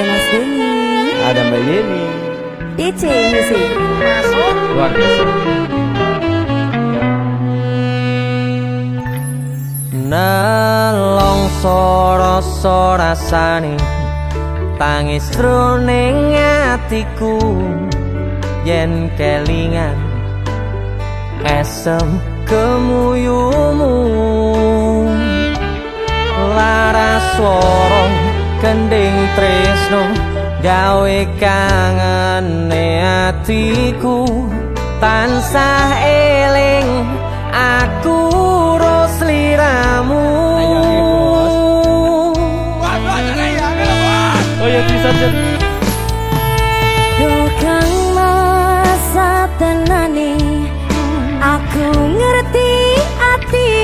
ada Mas Denny. Ada Mbak Yeni. DC Music masuk luar biasa nalong rasa sorasani tangis truning atiku. Yen kelingan esem kemuyumu lara sorong kending tresno gawe kangane atiku. Tansah eling aku rosliramu oh ya bisa Aku ngerti ati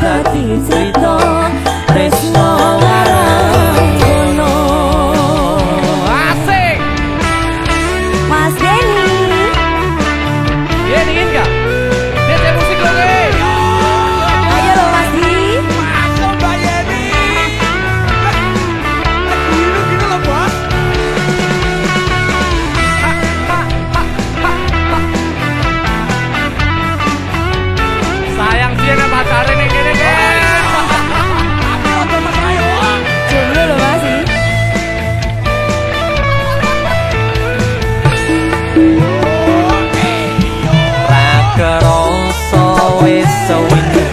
kati cerita Resno warang kono Asik Mas Geng So we can.